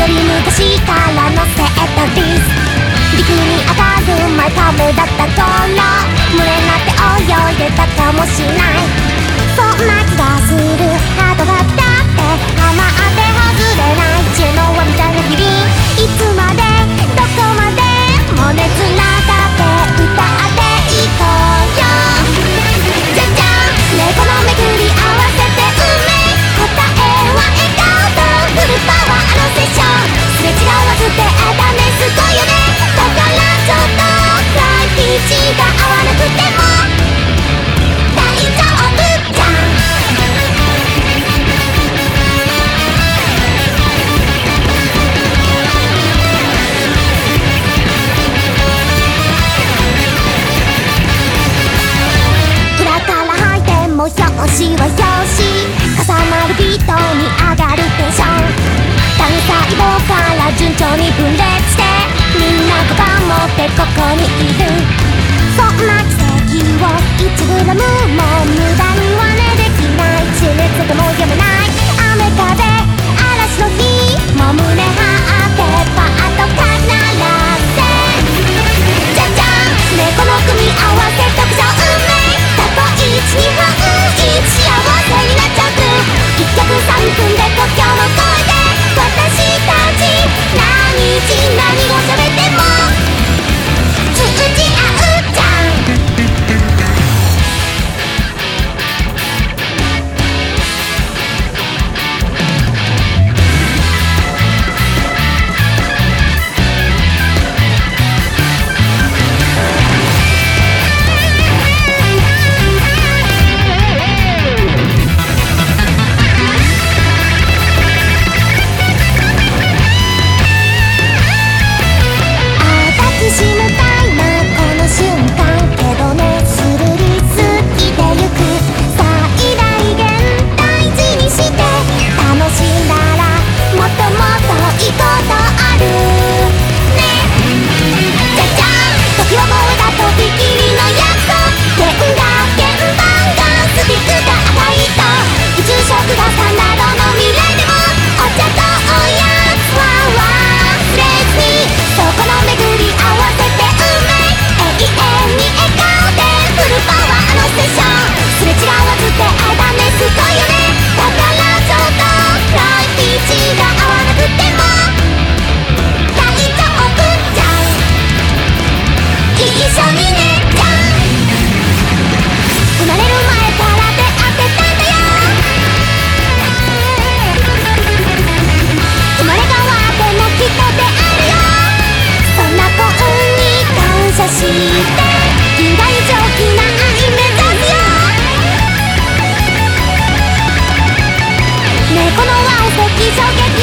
より昔からのセットリス。陸に当たる前カブだった頃。群れなって泳いでたかもしれない。そんな気がする星はよし。重なる人に上がるテンション単細胞から順調に分裂。衝撃